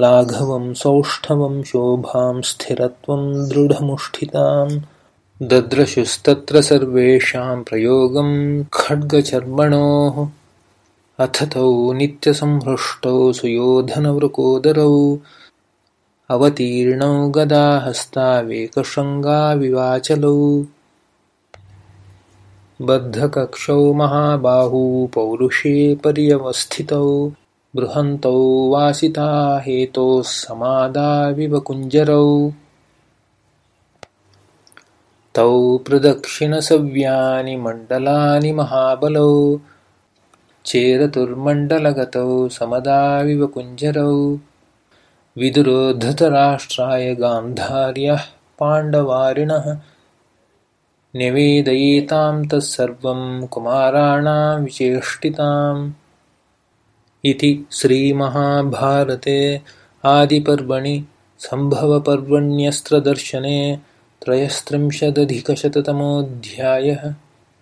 लाघवं सौष्ठवं शोभां स्थिरत्वं दृढमुष्ठिताम् दद्रशुस्तत्र सर्वेषां प्रयोगं खड्गचर्मणोः। अथ तौ नित्यसंहृष्टौ सुयोधनवृकोदरौ। अवतीर्णौ गदाहस्तावेकशृङ्गाविवाचलौ। बद्धकक्षौ महाबाहू पौरुषे पर्यवस्थितौ बृहन्तौ वासिताहेतोः समादाविव कुञ्जरौ तौ प्रदक्षिणसव्यानि मण्डलानि महाबलौ। चेरतुर्मण्डलगतौ समदाविव कुञ्जरौ विदुरोद्धतराष्ट्राय गान्धार्यः पाण्डवारिणः। न्यवेदयेतां तत्सर्वं कुमाराणां विचेष्टिताम् इति श्रीमहाभारते आदिपर्वणि सम्भवपर्वण्यस्त्रदर्शने त्रयस्त्रिंशदधिकशततमोऽध्यायः